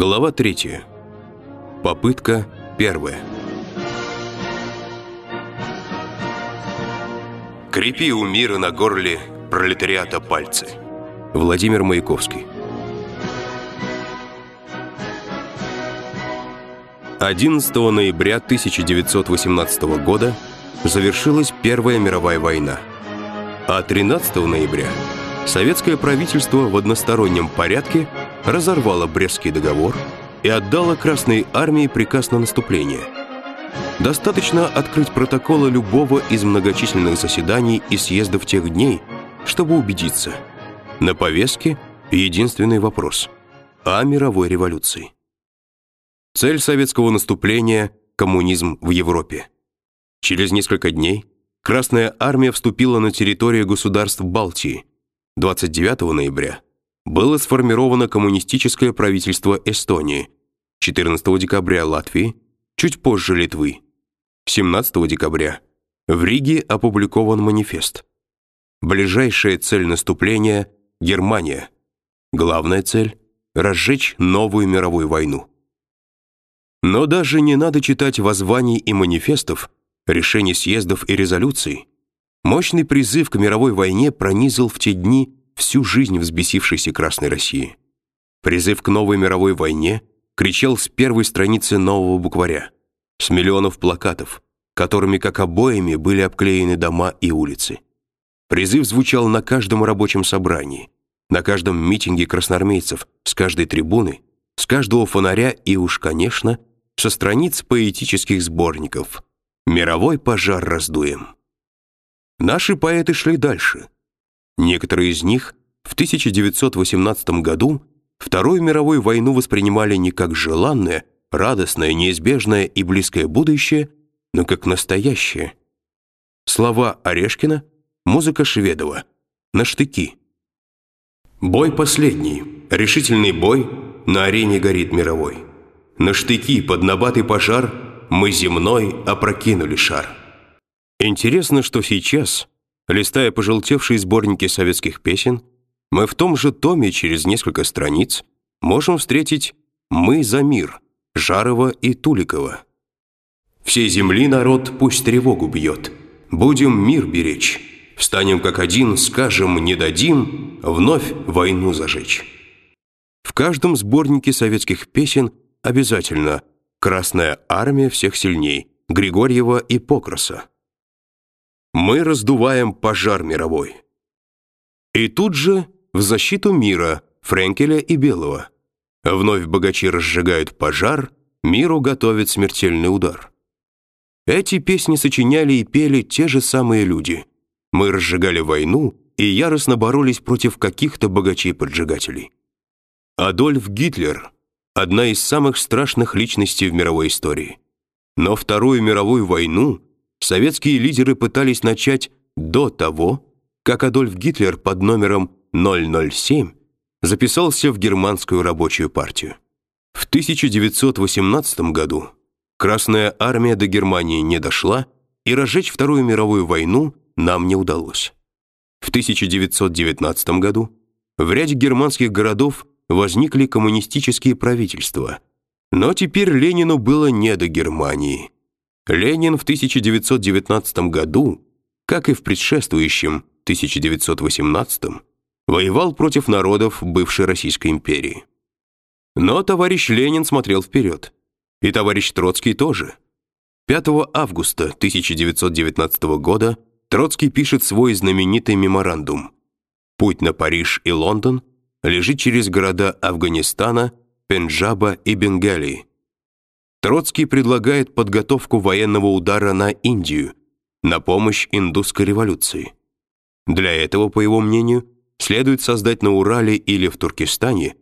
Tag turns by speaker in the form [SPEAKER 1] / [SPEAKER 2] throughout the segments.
[SPEAKER 1] Глава 3. Попытка первая. Крепи у мира на горле пролетариата пальцы. Владимир Маяковский. 11 ноября 1918 года завершилась Первая мировая война. А 13 ноября советское правительство в одностороннем порядке разорвало Брестский договор и отдало Красной армии приказ на наступление. Достаточно открыть протоколы любого из многочисленных заседаний и съездов тех дней, чтобы убедиться. На повестке единственный вопрос – о мировой революции. Цель советского наступления – коммунизм в Европе. Через несколько дней Красная армия вступила на территорию государств Балтии. 29 ноября было сформировано коммунистическое правительство Эстонии, 14 декабря Латвии, чуть позже Литвы. 17 декабря в Риге опубликован манифест. Ближайшая цель наступления Германия. Главная цель разжечь новую мировую войну. Но даже не надо читать воззваний и манифестов, решений съездов и резолюций. Мощный призыв к мировой войне пронизал в те дни всю жизнь взбесившейся Красной России. Призыв к новой мировой войне кричал с первой страницы нового букваря, с миллионов плакатов, которыми как обоями были обклеены дома и улицы. Призыв звучал на каждом рабочем собрании, на каждом митинге красноармейцев, с каждой трибуны, с каждого фонаря и уж, конечно, со страниц поэтических сборников. Мировой пожар раздуем. Наши поэты шли дальше. Некоторые из них в 1918 году Вторую мировую войну воспринимали не как желанное, радостное, неизбежное и близкое будущее, но как настоящее. Слова Орешкина, музыка Шведова. На штыки. Бой последний, решительный бой, на арене горит мировой. На штыки под набатый пожар мы земной опрокинули шар. Интересно, что сейчас Листая пожелтевшие сборники советских песен, мы в том же томе через несколько страниц можем встретить «Мы за мир» Жарова и Туликова. «Всей земли народ пусть тревогу бьет, будем мир беречь, встанем как один, скажем, не дадим вновь войну зажечь». В каждом сборнике советских песен обязательно «Красная армия всех сильней» Григорьева и Покроса. Мы раздуваем пожар мировой. И тут же в защиту мира Френкеля и Белого. Вновь богачи разжигают пожар, миру готовят смертельный удар. Эти песни сочиняли и пели те же самые люди. Мы разжигали войну и яростно боролись против каких-то богачей-поджигателей. Адольф Гитлер – одна из самых страшных личностей в мировой истории. Но Вторую мировую войну – советские лидеры пытались начать до того, как Адольф Гитлер под номером 007 записался в германскую рабочую партию. В 1918 году Красная армия до Германии не дошла, и разжечь Вторую мировую войну нам не удалось. В 1919 году в ряде германских городов возникли коммунистические правительства. Но теперь Ленину было не до Германии. Ленин в 1919 году, как и в предшествующем 1918, воевал против народов бывшей Российской империи. Но товарищ Ленин смотрел вперед, и товарищ Троцкий тоже. 5 августа 1919 года Троцкий пишет свой знаменитый меморандум. Путь на Париж и Лондон лежит через города Афганистана, Пенджаба и Бенгалии. Троцкий предлагает подготовку военного удара на Индию, на помощь индусской революции. Для этого, по его мнению, следует создать на Урале или в Туркестане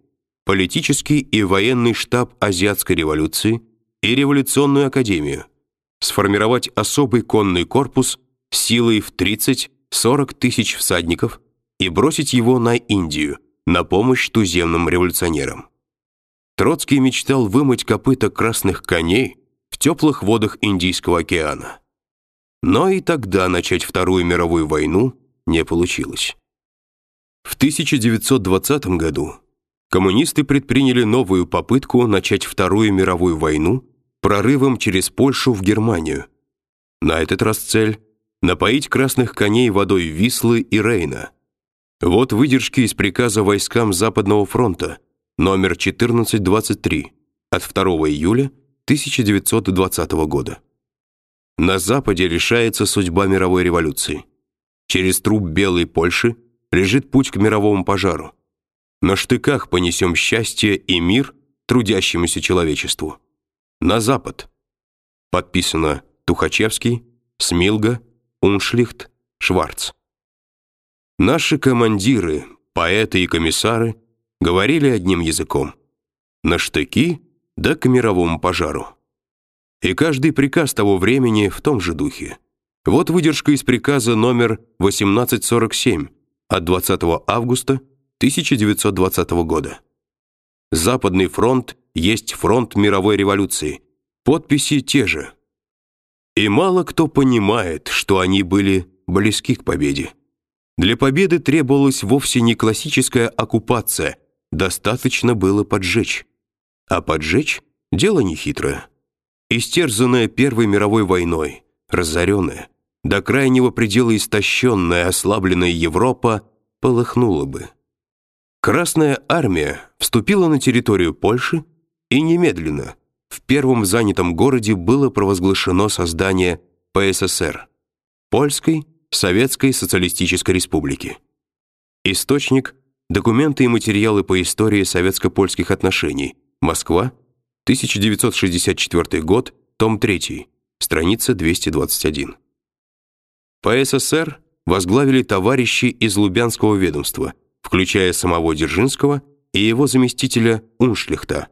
[SPEAKER 1] политический и военный штаб азиатской революции и революционную академию, сформировать особый конный корпус силой в 30-40 тысяч всадников и бросить его на Индию на помощь туземным революционерам. Троцкий мечтал вымыть копыта красных коней в теплых водах Индийского океана. Но и тогда начать Вторую мировую войну не получилось. В 1920 году коммунисты предприняли новую попытку начать Вторую мировую войну прорывом через Польшу в Германию. На этот раз цель напоить красных коней водой Вислы и Рейна. Вот выдержки из приказа войскам Западного фронта номер 1423 от 2 июля 1920 года. На западе решается судьба мировой революции. Через труп белой Польши лежит путь к мировому пожару. На штыках понесем счастье и мир трудящемуся человечеству. На запад. Подписано Тухачевский, Смилга, Уншлихт, Шварц. Наши командиры, поэты и комиссары говорили одним языком. На штыки да к мировому пожару. И каждый приказ того времени в том же духе. Вот выдержка из приказа номер 1847 от 20 августа 1920 года. Западный фронт есть фронт мировой революции. Подписи те же. И мало кто понимает, что они были близки к победе. Для победы требовалась вовсе не классическая оккупация, достаточно было поджечь. А поджечь дело нехитрое. Истерзанная Первой мировой войной, разоренная, до крайнего предела истощенная, ослабленная Европа полыхнула бы. Красная армия вступила на территорию Польши и немедленно в первом занятом городе было провозглашено создание ПССР Польской Советской Социалистической Республики. Источник Документы и материалы по истории советско-польских отношений. Москва, 1964 год, том 3, страница 221. ПССР возглавили товарищи из Лубянского ведомства, включая самого Дзержинского и его заместителя Уншлихта.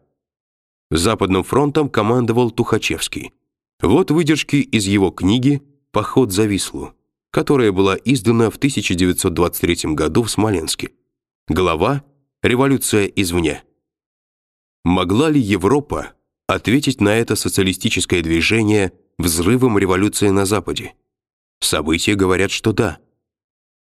[SPEAKER 1] Западным фронтом командовал Тухачевский. Вот выдержки из его книги Поход за Вислу, которая была издана в 1923 году в Смоленске. Глава «Революция извне». Могла ли Европа ответить на это социалистическое движение взрывом революции на Западе? События говорят, что да.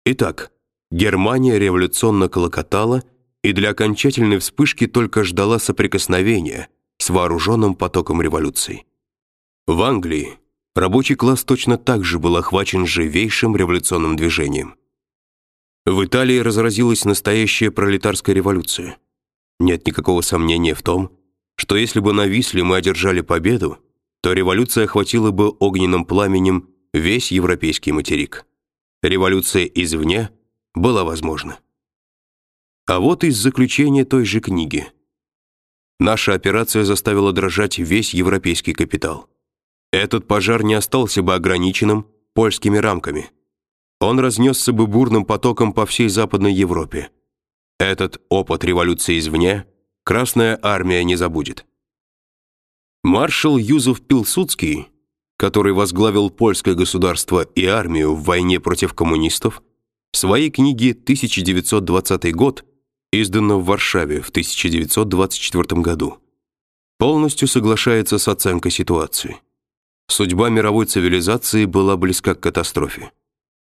[SPEAKER 1] Итак, Германия революционно колокотала и для окончательной вспышки только ждала соприкосновения с вооруженным потоком революции. В Англии рабочий класс точно так же был охвачен живейшим революционным движением. В Италии разразилась настоящая пролетарская революция. Нет никакого сомнения в том, что если бы на Висле мы одержали победу, то революция охватила бы огненным пламенем весь европейский материк. Революция извне была возможна. А вот из заключения той же книги. Наша операция заставила дрожать весь европейский капитал. Этот пожар не остался бы ограниченным польскими рамками он разнесся бы бурным потоком по всей Западной Европе. Этот опыт революции извне Красная армия не забудет. Маршал Юзеф Пилсудский, который возглавил польское государство и армию в войне против коммунистов, в своей книге 1920 год, изданной в Варшаве в 1924 году, полностью соглашается с оценкой ситуации. Судьба мировой цивилизации была близка к катастрофе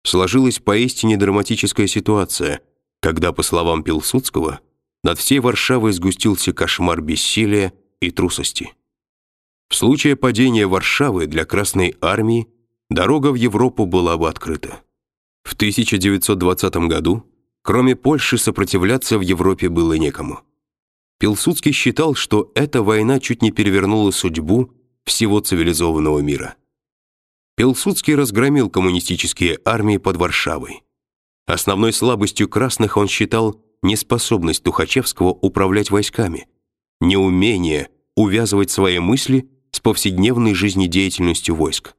[SPEAKER 1] сложилась поистине драматическая ситуация, когда, по словам Пилсудского, над всей Варшавой сгустился кошмар бессилия и трусости. В случае падения Варшавы для Красной армии дорога в Европу была бы открыта. В 1920 году, кроме Польши, сопротивляться в Европе было некому. Пилсудский считал, что эта война чуть не перевернула судьбу всего цивилизованного мира. Пилсудский разгромил коммунистические армии под Варшавой. Основной слабостью красных он считал неспособность Тухачевского управлять войсками, неумение увязывать свои мысли с повседневной жизнедеятельностью войск.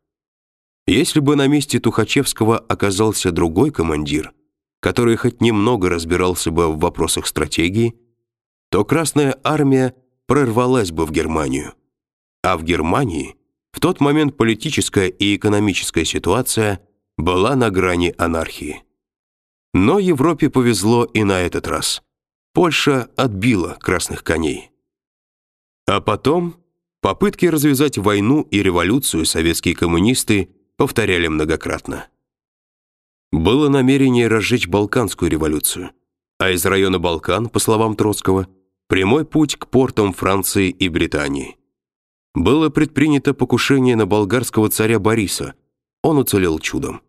[SPEAKER 1] Если бы на месте Тухачевского оказался другой командир, который хоть немного разбирался бы в вопросах стратегии, то Красная армия прорвалась бы в Германию. А в Германии в тот момент политическая и экономическая ситуация была на грани анархии. Но Европе повезло и на этот раз. Польша отбила красных коней. А потом попытки развязать войну и революцию советские коммунисты повторяли многократно. Было намерение разжечь Балканскую революцию, а из района Балкан, по словам Троцкого, Прямой путь к портам Франции и Британии. Было предпринято покушение на болгарского царя Бориса. Он уцелел чудом.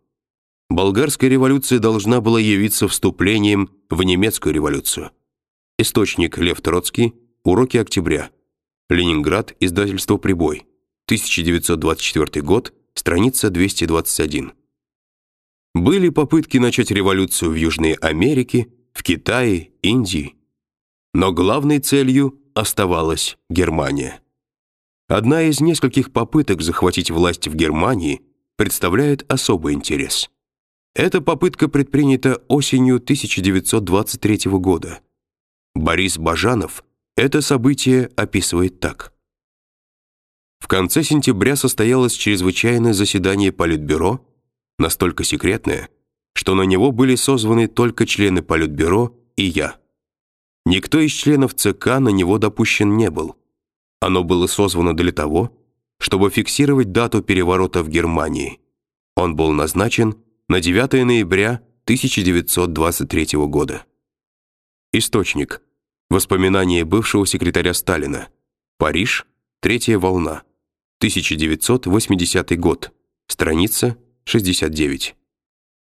[SPEAKER 1] Болгарская революция должна была явиться вступлением в немецкую революцию. Источник Лев Троцкий. Уроки октября. Ленинград. Издательство Прибой. 1924 год. Страница 221. Были попытки начать революцию в Южной Америке, в Китае, Индии. Но главной целью оставалась Германия. Одна из нескольких попыток захватить власть в Германии представляет особый интерес. Эта попытка предпринята осенью 1923 года. Борис Бажанов это событие описывает так: В конце сентября состоялось чрезвычайное заседание Политбюро, настолько секретное, что на него были созваны только члены Политбюро и я. Никто из членов ЦК на него допущен не был. Оно было созвано для того, чтобы фиксировать дату переворота в Германии. Он был назначен на 9 ноября 1923 года. Источник. Воспоминания бывшего секретаря Сталина. Париж. Третья волна. 1980 год. Страница 69.